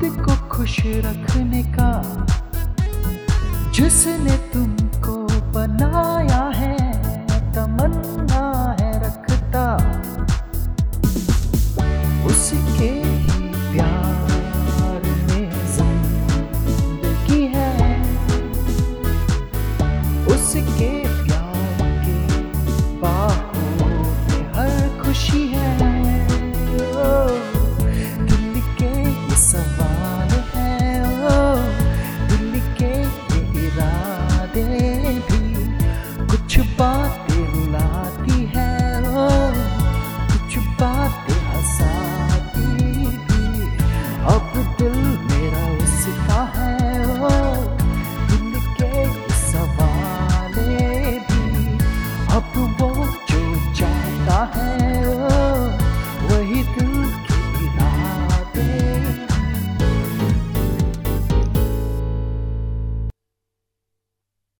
खुद को खुश रखने का जिसने तुमको बनाया है तमन्ना।